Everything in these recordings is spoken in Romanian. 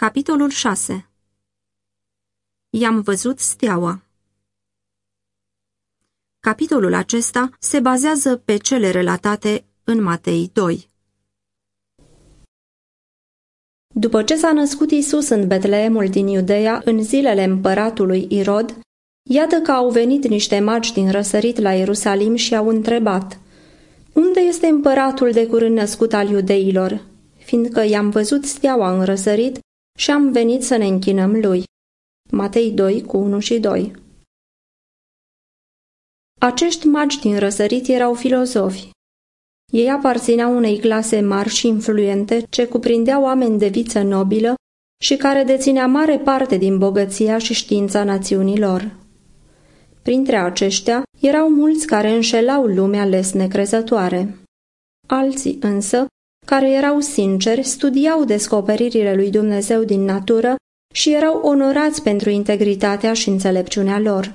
Capitolul 6 I-am văzut steaua Capitolul acesta se bazează pe cele relatate în Matei 2. După ce s-a născut Isus în Betleemul din Iudeea, în zilele împăratului Irod, iată că au venit niște magi din răsărit la Ierusalim și au întrebat, Unde este împăratul de curând născut al iudeilor? Fiindcă i-am văzut steaua în răsărit și am venit să ne închinăm lui. Matei 2 cu 1 și 2 Acești magi din răsărit erau filozofi. Ei aparțineau unei clase mari și influente ce cuprindeau oameni de viță nobilă și care deținea mare parte din bogăția și știința națiunilor. Printre aceștia erau mulți care înșelau lumea les necrezătoare. Alții însă care erau sinceri, studiau descoperirile lui Dumnezeu din natură și erau onorați pentru integritatea și înțelepciunea lor.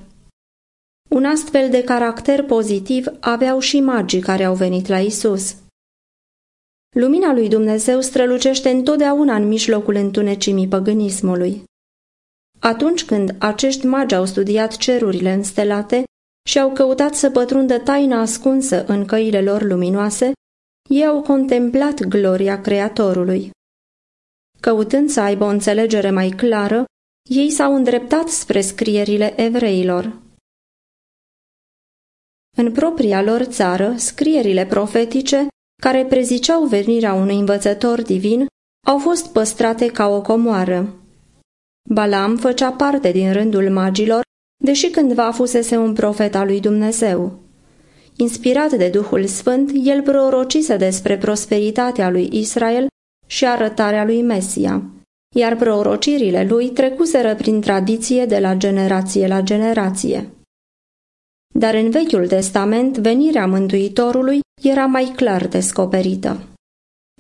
Un astfel de caracter pozitiv aveau și magii care au venit la Isus. Lumina lui Dumnezeu strălucește întotdeauna în mijlocul întunecimii păgânismului. Atunci când acești magi au studiat cerurile înstelate și au căutat să pătrundă taina ascunsă în căile lor luminoase, ei au contemplat gloria Creatorului. Căutând să aibă o înțelegere mai clară, ei s-au îndreptat spre scrierile evreilor. În propria lor țară, scrierile profetice, care preziceau venirea unui învățător divin, au fost păstrate ca o comoară. Balam făcea parte din rândul magilor, deși cândva fusese un profet al lui Dumnezeu. Inspirat de Duhul Sfânt, el prorocise despre prosperitatea lui Israel și arătarea lui Mesia, iar prorocirile lui trecuseră prin tradiție de la generație la generație. Dar în Vechiul Testament, venirea Mântuitorului era mai clar descoperită.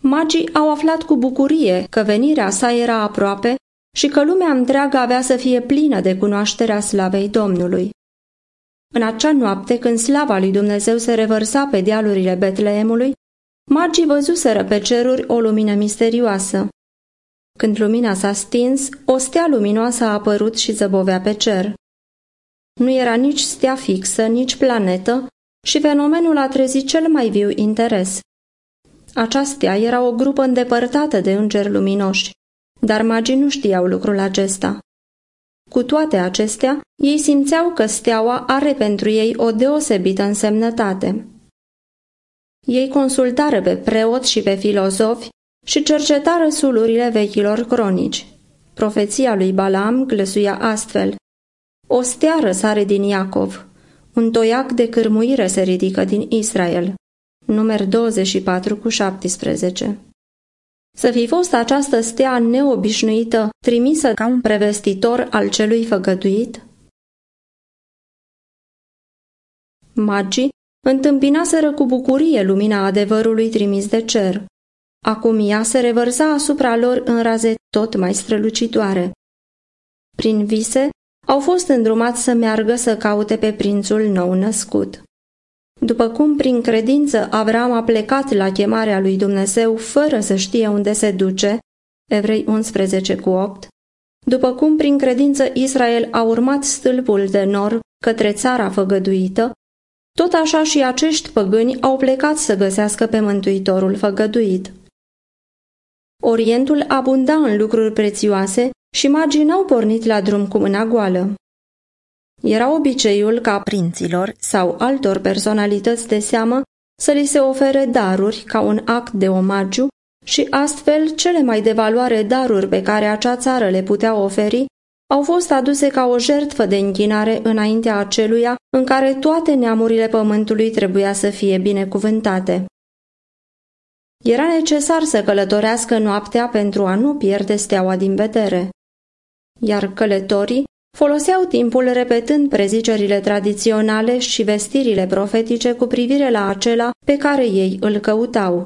Magii au aflat cu bucurie că venirea sa era aproape și că lumea întreagă avea să fie plină de cunoașterea slavei Domnului. În acea noapte, când slava lui Dumnezeu se revărsa pe dealurile Betleemului, magii văzuseră pe ceruri o lumină misterioasă. Când lumina s-a stins, o stea luminoasă a apărut și zăbovea pe cer. Nu era nici stea fixă, nici planetă și fenomenul a trezit cel mai viu interes. Aceasta era o grupă îndepărtată de îngeri luminoși, dar magii nu știau lucrul acesta. Cu toate acestea, ei simțeau că steaua are pentru ei o deosebită însemnătate. Ei consultară pe preoți și pe filozofi și cercetară sulurile vechilor cronici. Profeția lui Balaam glăsuia astfel. O stea răsare din Iacov, un toiac de cârmuire se ridică din Israel. Numer 24 cu 17 să fi fost această stea neobișnuită trimisă ca un prevestitor al celui făgăduit? Magii întâmpinaseră cu bucurie lumina adevărului trimis de cer. Acum ea se revărsa asupra lor în raze tot mai strălucitoare. Prin vise, au fost îndrumați să meargă să caute pe prințul nou născut. După cum prin credință Avram a plecat la chemarea lui Dumnezeu fără să știe unde se duce, Evrei 11 cu 8, după cum prin credință Israel a urmat stâlpul de nor către țara făgăduită, tot așa și acești păgâni au plecat să găsească pe Mântuitorul făgăduit. Orientul abunda în lucruri prețioase și magii n-au pornit la drum cu mâna goală. Era obiceiul ca prinților sau altor personalități de seamă să li se ofere daruri ca un act de omagiu și astfel cele mai de valoare daruri pe care acea țară le putea oferi au fost aduse ca o jertfă de închinare înaintea aceluia în care toate neamurile pământului trebuia să fie binecuvântate. Era necesar să călătorească noaptea pentru a nu pierde steaua din vedere. Iar călătorii Foloseau timpul repetând prezicerile tradiționale și vestirile profetice cu privire la acela pe care ei îl căutau.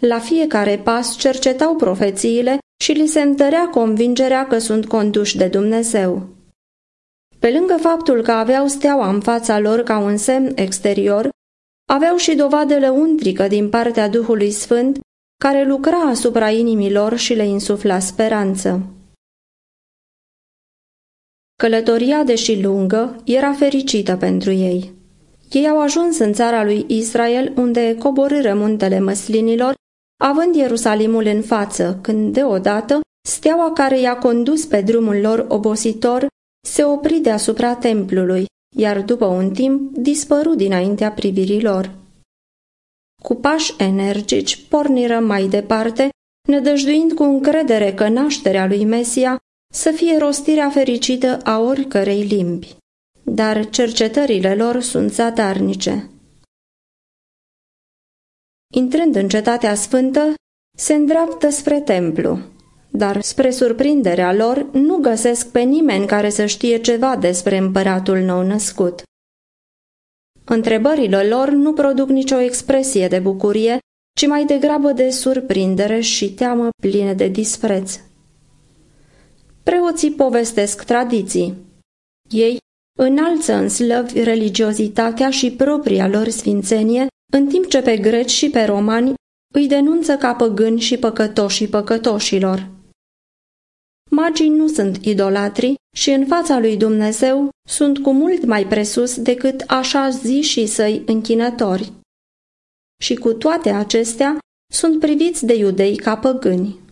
La fiecare pas cercetau profețiile și li se întărea convingerea că sunt conduși de Dumnezeu. Pe lângă faptul că aveau steaua în fața lor ca un semn exterior, aveau și dovadă lăuntrică din partea Duhului Sfânt care lucra asupra inimilor și le insufla speranță. Călătoria, deși lungă, era fericită pentru ei. Ei au ajuns în țara lui Israel, unde coborâră muntele măslinilor, având Ierusalimul în față, când deodată steaua care i-a condus pe drumul lor obositor se opri deasupra templului, iar după un timp dispăru dinaintea privirilor. Cu pași energici porniră mai departe, nădăjduind cu încredere că nașterea lui Mesia să fie rostirea fericită a oricărei limbi. Dar cercetările lor sunt zadarnice. Intrând în cetatea sfântă, se îndreaptă spre templu, dar spre surprinderea lor nu găsesc pe nimeni care să știe ceva despre împăratul nou născut. Întrebările lor nu produc nicio expresie de bucurie, ci mai degrabă de surprindere și teamă pline de dispreț. Preoții povestesc tradiții. Ei înalță în slăvi religiozitatea și propria lor sfințenie, în timp ce pe greci și pe romani îi denunță ca păgâni și păcătoșii păcătoșilor. Magii nu sunt idolatri și în fața lui Dumnezeu sunt cu mult mai presus decât așa și săi închinători. Și cu toate acestea sunt priviți de iudei ca păgâni.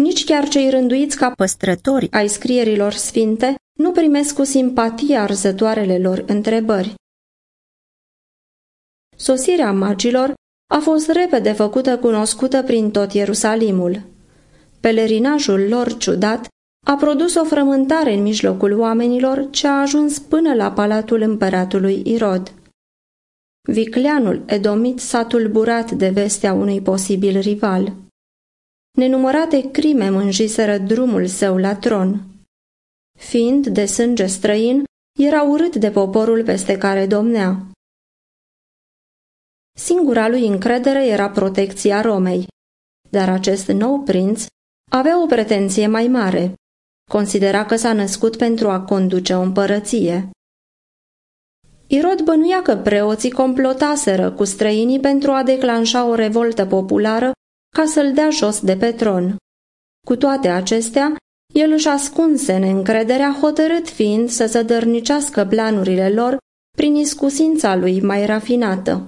Nici chiar cei rânduiți ca păstrători ai scrierilor sfinte nu primesc cu simpatie arzătoarele lor întrebări. Sosirea magilor a fost repede făcută cunoscută prin tot Ierusalimul. Pelerinajul lor ciudat a produs o frământare în mijlocul oamenilor ce a ajuns până la palatul împăratului Irod. Vicleanul Edomit s-a tulburat de vestea unui posibil rival. Nenumărate crime mânjiseră drumul său la tron. Fiind de sânge străin, era urât de poporul peste care domnea. Singura lui încredere era protecția Romei, dar acest nou prinț avea o pretenție mai mare. Considera că s-a născut pentru a conduce o împărăție. Irod bănuia că preoții complotaseră cu străinii pentru a declanșa o revoltă populară ca să-l dea jos de pe tron. Cu toate acestea, el își ascunse neîncrederea hotărât fiind să zădărnicească planurile lor prin iscusința lui mai rafinată.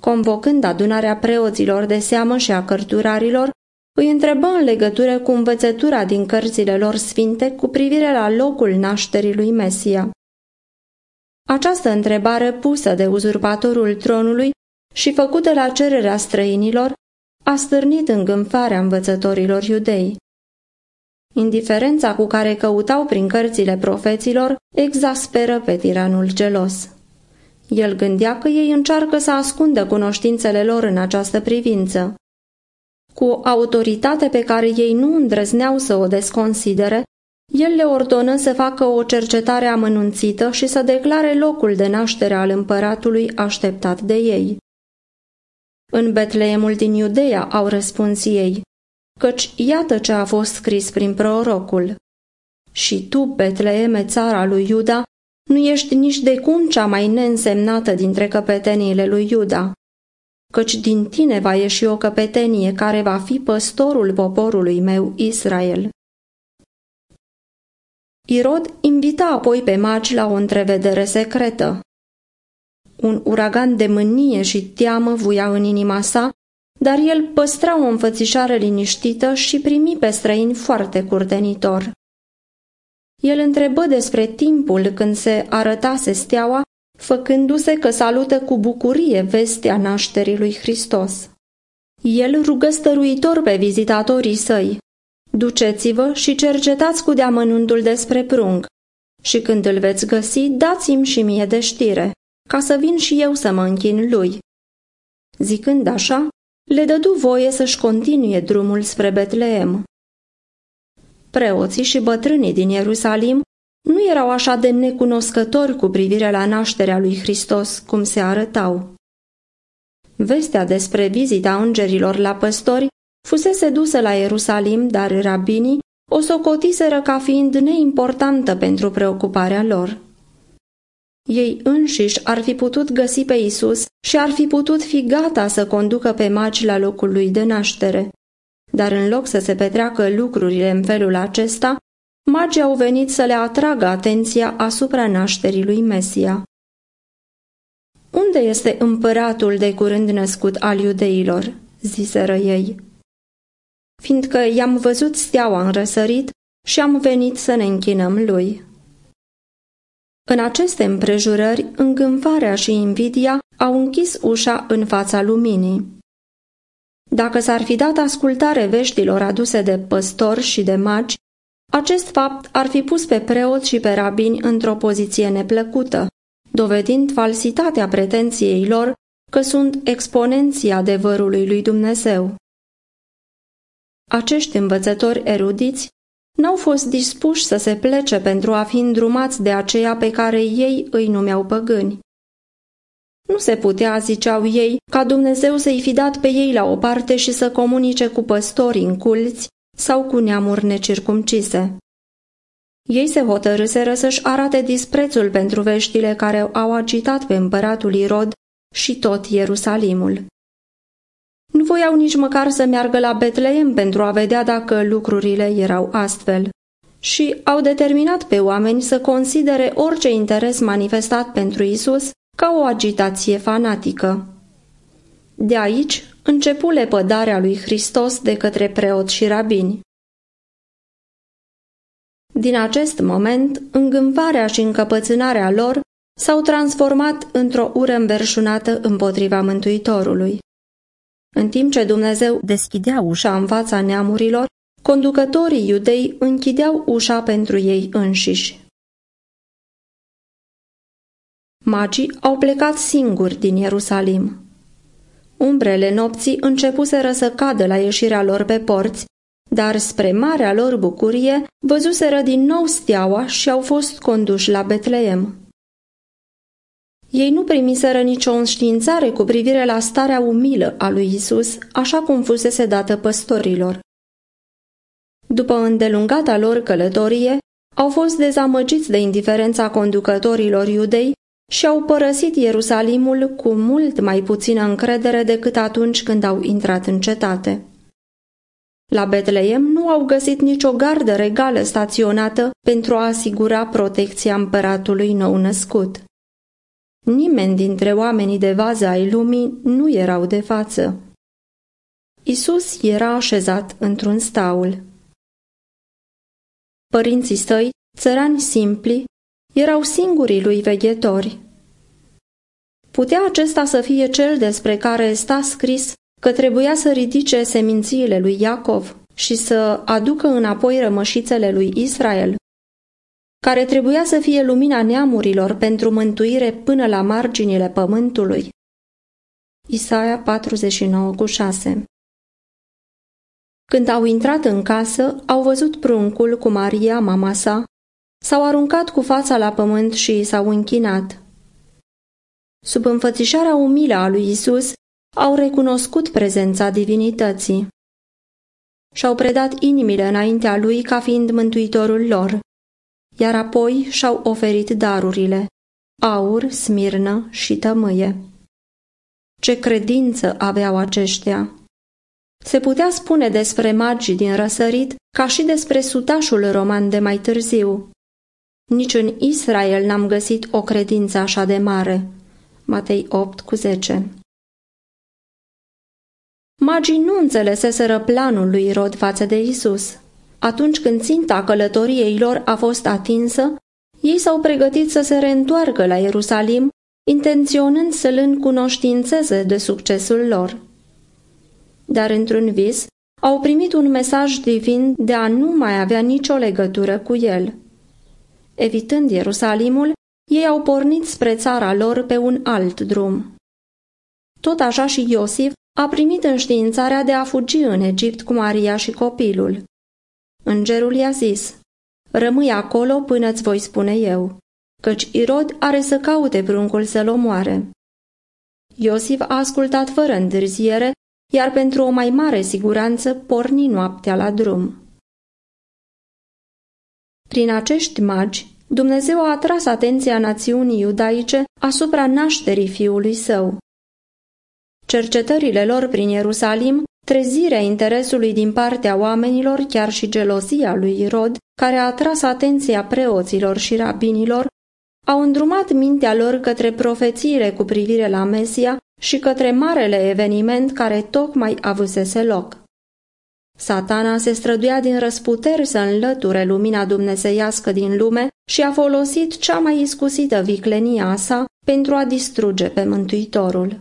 Convocând adunarea preoților de seamă și a cărturarilor, îi întrebă în legătură cu învățătura din cărțile lor sfinte cu privire la locul nașterii lui Mesia. Această întrebare pusă de uzurpatorul tronului și făcută la cererea străinilor a stârnit îngânfarea învățătorilor iudei. Indiferența cu care căutau prin cărțile profeților exasperă pe tiranul gelos. El gândea că ei încearcă să ascundă cunoștințele lor în această privință. Cu o autoritate pe care ei nu îndrăzneau să o desconsidere, el le ordonă să facă o cercetare amănunțită și să declare locul de naștere al împăratului așteptat de ei. În Betleemul din Iudeea au răspuns ei, căci iată ce a fost scris prin prorocul. Și tu, Betleeme, țara lui Iuda, nu ești nici de cum cea mai neînsemnată dintre căpeteniile lui Iuda, căci din tine va ieși o căpetenie care va fi păstorul poporului meu Israel. Irod invita apoi pe magi la o întrevedere secretă. Un uragan de mânie și teamă vuia în inima sa, dar el păstra o înfățișare liniștită și primi pe străini foarte curtenitor. El întrebă despre timpul când se arătase steaua, făcându-se că salută cu bucurie vestea nașterii lui Hristos. El rugă stăruitor pe vizitatorii săi, Duceți-vă și cercetați cu deamănuntul despre prung, și când îl veți găsi, dați-mi și mie de știre, ca să vin și eu să mă închin lui. Zicând așa, le dădu voie să-și continue drumul spre Betleem. Preoții și bătrânii din Ierusalim nu erau așa de necunoscători cu privire la nașterea lui Hristos cum se arătau. Vestea despre vizita îngerilor la păstori fusese dusă la Ierusalim, dar rabinii o socotiseră ca fiind neimportantă pentru preocuparea lor. Ei înșiși ar fi putut găsi pe Isus și ar fi putut fi gata să conducă pe magi la locul lui de naștere. Dar în loc să se petreacă lucrurile în felul acesta, magii au venit să le atragă atenția asupra nașterii lui Mesia. Unde este împăratul de curând născut al iudeilor?" ziseră ei. Fiindcă i-am văzut steaua în răsărit și am venit să ne închinăm lui. În aceste împrejurări, îngânfarea și invidia au închis ușa în fața luminii. Dacă s-ar fi dat ascultare veștilor aduse de păstori și de magi, acest fapt ar fi pus pe preoți și pe rabini într-o poziție neplăcută, dovedind falsitatea pretenției lor că sunt exponenții adevărului lui Dumnezeu. Acești învățători erudiți n-au fost dispuși să se plece pentru a fi îndrumați de aceea pe care ei îi numeau păgâni. Nu se putea, ziceau ei, ca Dumnezeu să-i fi dat pe ei la o parte și să comunice cu păstorii înculți sau cu neamuri necircumcise. Ei se hotărâseră să-și arate disprețul pentru veștile care au agitat pe împăratul Irod și tot Ierusalimul. Nu voiau nici măcar să meargă la Betleem pentru a vedea dacă lucrurile erau astfel și au determinat pe oameni să considere orice interes manifestat pentru Isus ca o agitație fanatică. De aici începu lepădarea lui Hristos de către preoți și rabini. Din acest moment, îngânfarea și încăpățânarea lor s-au transformat într-o ură înverșunată împotriva Mântuitorului. În timp ce Dumnezeu deschidea ușa în fața neamurilor, conducătorii iudei închideau ușa pentru ei înșiși. Magii au plecat singuri din Ierusalim. Umbrele nopții începuseră să cadă la ieșirea lor pe porți, dar spre marea lor bucurie văzuseră din nou steaua și au fost conduși la Betleem. Ei nu primiseră nicio înștiințare cu privire la starea umilă a lui Isus, așa cum fusese dată păstorilor. După îndelungata lor călătorie, au fost dezamăgiți de indiferența conducătorilor iudei și au părăsit Ierusalimul cu mult mai puțină încredere decât atunci când au intrat în cetate. La Betleem nu au găsit nicio gardă regală staționată pentru a asigura protecția împăratului nou născut. Nimeni dintre oamenii de vază ai lumii nu erau de față. Isus era așezat într-un staul. Părinții săi, țărani simpli, erau singurii lui veghetori. Putea acesta să fie cel despre care sta scris că trebuia să ridice semințiile lui Iacov și să aducă înapoi rămășițele lui Israel? Care trebuia să fie lumina neamurilor pentru mântuire până la marginile pământului. Isaia 49 cu 6 Când au intrat în casă, au văzut pruncul cu Maria, mama sa, s-au aruncat cu fața la pământ și s-au închinat. Sub înfățișarea umilă a lui Isus, au recunoscut prezența divinității. Și-au predat inimile înaintea lui ca fiind mântuitorul lor iar apoi și-au oferit darurile, aur, smirnă și tămâie. Ce credință aveau aceștia! Se putea spune despre magii din răsărit ca și despre sutașul roman de mai târziu. Nici în Israel n-am găsit o credință așa de mare. Matei 8 cu 10 Magii nu înțeleseseră planul lui Rod față de Isus. Atunci când ținta călătoriei lor a fost atinsă, ei s-au pregătit să se reîntoarcă la Ierusalim, intenționând să-l încunoștințeze de succesul lor. Dar într-un vis, au primit un mesaj divin de a nu mai avea nicio legătură cu el. Evitând Ierusalimul, ei au pornit spre țara lor pe un alt drum. Tot așa și Iosif a primit înștiințarea de a fugi în Egipt cu Maria și copilul. Îngerul i-a zis, Rămâi acolo până îți voi spune eu, căci Irod are să caute pruncul să-l omoare. Iosif a ascultat fără întârziere, iar pentru o mai mare siguranță porni noaptea la drum. Prin acești magi, Dumnezeu a atras atenția națiunii iudaice asupra nașterii fiului său. Cercetările lor prin Ierusalim, trezirea interesului din partea oamenilor, chiar și gelozia lui Irod, care a atras atenția preoților și rabinilor, au îndrumat mintea lor către profețiile cu privire la Mesia și către marele eveniment care tocmai avusese loc. Satana se străduia din răsputeri să înlăture lumina dumnezeiască din lume și a folosit cea mai iscusită viclenia a sa pentru a distruge pe Mântuitorul.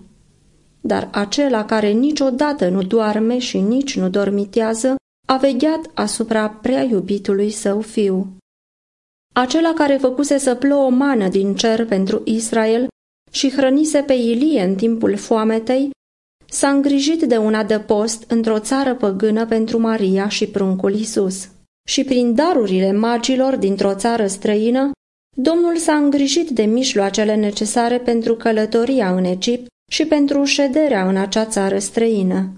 Dar acela care niciodată nu doarme și nici nu dormitează, a vegheat asupra prea iubitului său fiu. Acela care făcuse să plouă o mană din cer pentru Israel și hrănise pe Ilie în timpul foametei, s-a îngrijit de un adăpost într-o țară păgână pentru Maria și pruncul Isus. Și prin darurile magilor dintr-o țară străină, Domnul s-a îngrijit de mijloacele necesare pentru călătoria în Egipt și pentru șederea în acea țară străină.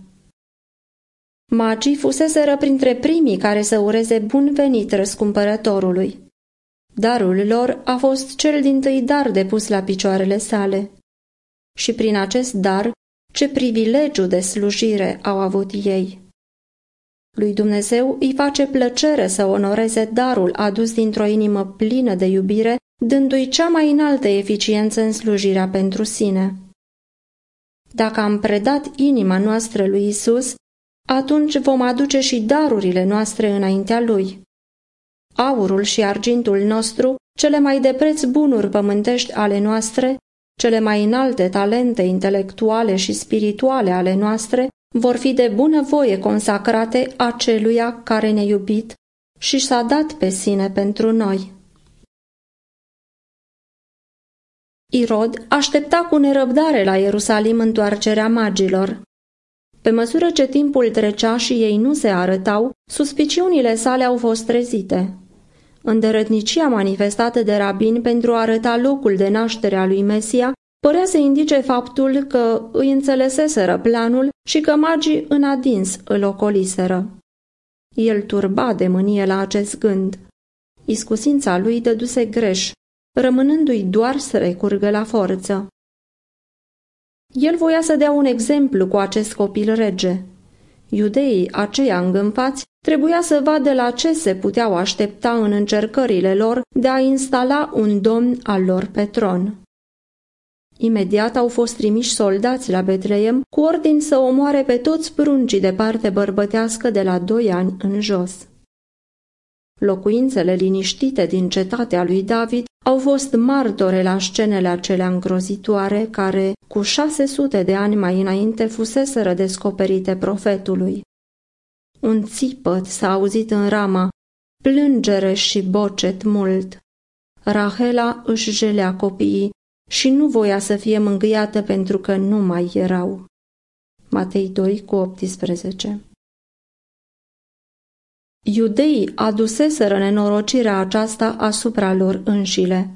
Magii fuseseră printre primii care să ureze bun venit răscumpărătorului. Darul lor a fost cel din tâi dar depus la picioarele sale. Și prin acest dar, ce privilegiu de slujire au avut ei! Lui Dumnezeu îi face plăcere să onoreze darul adus dintr-o inimă plină de iubire, dându-i cea mai înaltă eficiență în slujirea pentru sine. Dacă am predat inima noastră lui Isus, atunci vom aduce și darurile noastre înaintea lui. Aurul și argintul nostru, cele mai de preț bunuri pământești ale noastre, cele mai înalte talente intelectuale și spirituale ale noastre, vor fi de bună voie consacrate aceluia care ne-a iubit și s-a dat pe sine pentru noi. Irod aștepta cu nerăbdare la Ierusalim întoarcerea magilor. Pe măsură ce timpul trecea și ei nu se arătau, suspiciunile sale au fost trezite. Îndărătnicia manifestată de rabin pentru a arăta locul de naștere a lui Mesia părea să indice faptul că îi înțeleseseră planul și că magii în adins îl ocoliseră. El turba de mânie la acest gând. Iscusința lui dăduse greș, rămânându-i doar să recurgă la forță. El voia să dea un exemplu cu acest copil rege. Iudeii aceia îngânfați trebuia să vadă la ce se puteau aștepta în încercările lor de a instala un domn al lor pe tron. Imediat au fost trimiși soldați la Betleem cu ordin să omoare pe toți pruncii de parte bărbătească de la doi ani în jos. Locuințele liniștite din cetatea lui David au fost martore la scenele acelea îngrozitoare care, cu șase sute de ani mai înainte, fuseseră descoperite profetului. Un țipăt s-a auzit în rama, plângere și bocet mult. Rahela își jelea copiii și nu voia să fie mângâiată pentru că nu mai erau. Matei 2 cu 18 Iudeii aduseseră nenorocirea aceasta asupra lor înșile.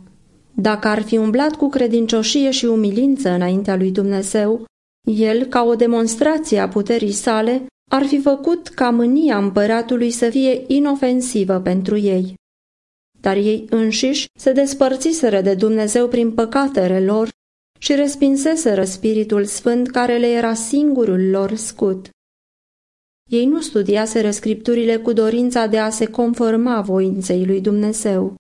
Dacă ar fi umblat cu credincioșie și umilință înaintea lui Dumnezeu, el, ca o demonstrație a puterii sale, ar fi făcut ca mânia împăratului să fie inofensivă pentru ei. Dar ei înșiși se despărțiseră de Dumnezeu prin păcatele lor și respinseseră Spiritul Sfânt care le era singurul lor scut. Ei nu studiaseră scripturile cu dorința de a se conforma voinței lui Dumnezeu.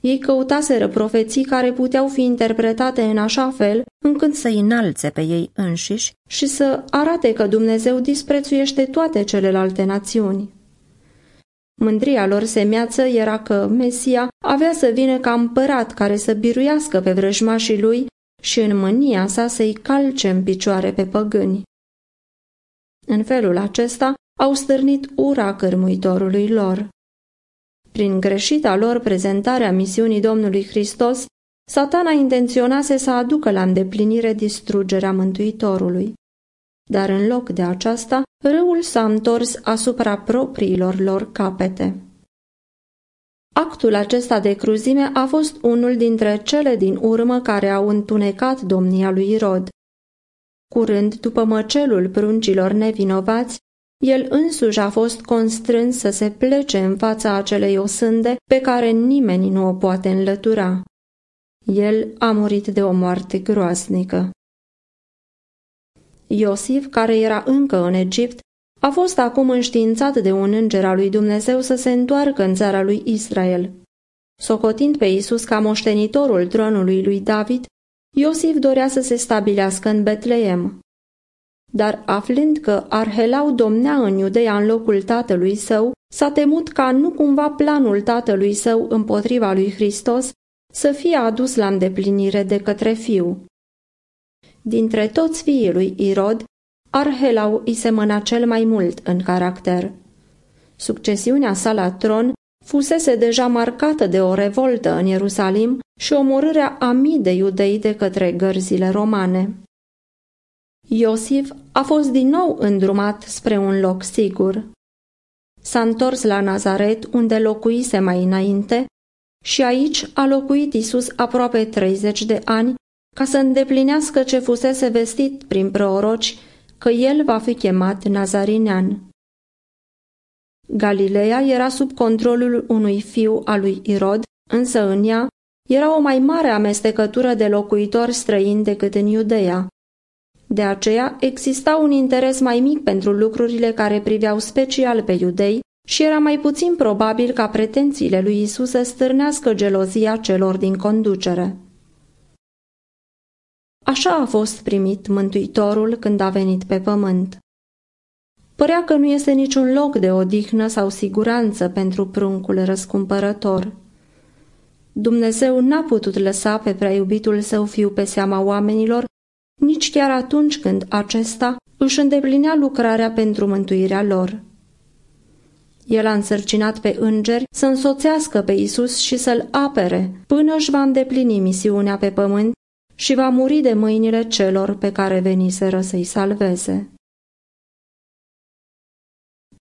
Ei căutaseră profeții care puteau fi interpretate în așa fel încât să înalțe pe ei înșiși și să arate că Dumnezeu disprețuiește toate celelalte națiuni. Mândria lor semeață era că Mesia avea să vină ca împărat care să biruiască pe vrăjmașii lui și în mânia sa să-i calce în picioare pe păgâni. În felul acesta au stârnit ura cărmuitorului lor. Prin greșita lor prezentare a misiunii Domnului Hristos, satana intenționase să aducă la îndeplinire distrugerea Mântuitorului. Dar în loc de aceasta, râul s-a întors asupra propriilor lor capete. Actul acesta de cruzime a fost unul dintre cele din urmă care au întunecat domnia lui Irod. Curând după măcelul pruncilor nevinovați, el însuși a fost constrâns să se plece în fața acelei osânde pe care nimeni nu o poate înlătura. El a murit de o moarte groaznică. Iosif, care era încă în Egipt, a fost acum înștiințat de un înger al lui Dumnezeu să se întoarcă în țara lui Israel. Socotind pe Isus ca moștenitorul tronului lui David, Iosif dorea să se stabilească în Betleem. Dar aflând că Arhelau domnea în Iudeea în locul tatălui său, s-a temut ca nu cumva planul tatălui său împotriva lui Hristos să fie adus la îndeplinire de către fiu. Dintre toți fiii lui Irod, Arhelau îi semăna cel mai mult în caracter. Succesiunea sa la tron fusese deja marcată de o revoltă în Ierusalim și omorârea a mii de iudei de către gărzile romane. Iosif a fost din nou îndrumat spre un loc sigur. S-a întors la Nazaret, unde locuise mai înainte, și aici a locuit Isus aproape 30 de ani, ca să îndeplinească ce fusese vestit prin proroci că el va fi chemat Nazarinean. Galileea era sub controlul unui fiu al lui Irod, însă în ea era o mai mare amestecătură de locuitori străini decât în Iudeea. De aceea exista un interes mai mic pentru lucrurile care priveau special pe iudei și era mai puțin probabil ca pretențiile lui Isus să stârnească gelozia celor din conducere. Așa a fost primit Mântuitorul când a venit pe pământ. Părea că nu este niciun loc de odihnă sau siguranță pentru pruncul răscumpărător. Dumnezeu n-a putut lăsa pe prea iubitul său fiu pe seama oamenilor, nici chiar atunci când acesta își îndeplinea lucrarea pentru mântuirea lor. El a însărcinat pe îngeri să însoțească pe Isus și să-l apere până își va îndeplini misiunea pe pământ și va muri de mâinile celor pe care veniseră să-i salveze.